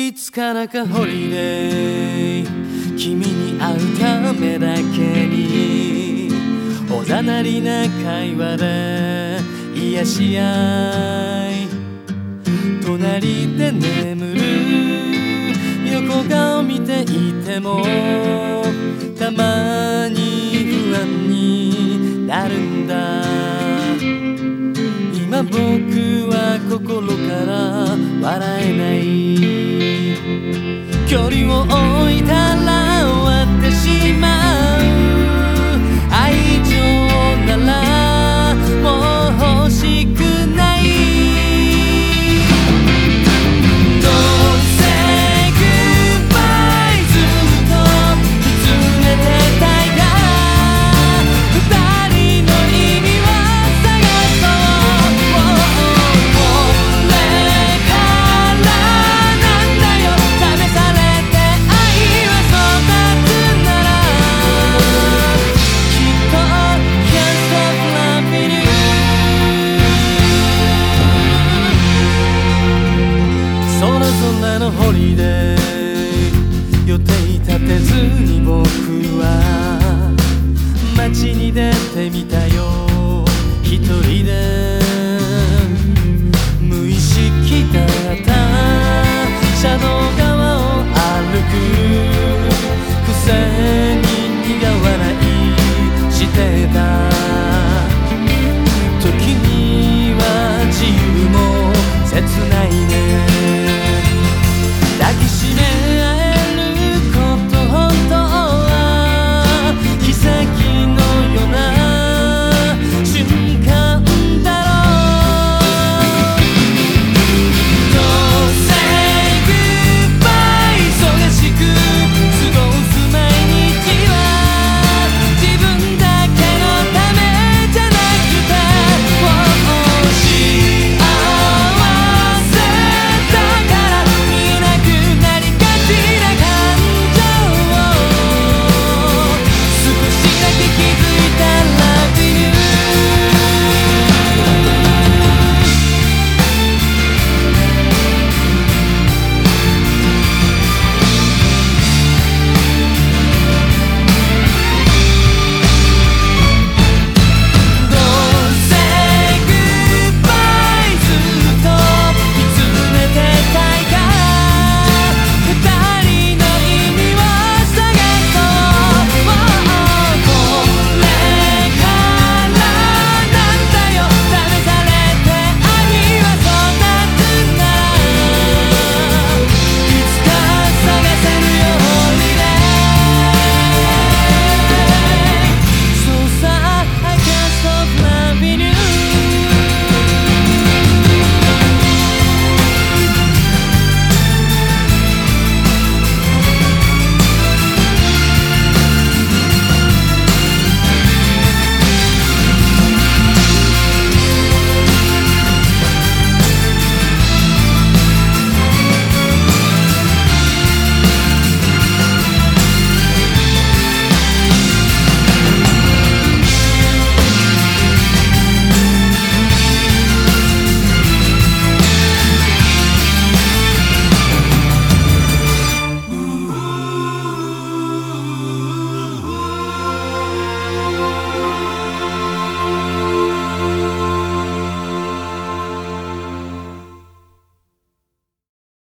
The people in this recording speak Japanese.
いつからかホリデー君に会うためだけにおざなりな会話で癒し合い。隣で眠る横顔見ていてもたまに不安になるんだ。今僕は心から笑えない。空のホリデー。予定立てずに僕は街に出てみたよ。一人で無意識だった車道側を歩く。くせに苦笑いしてた。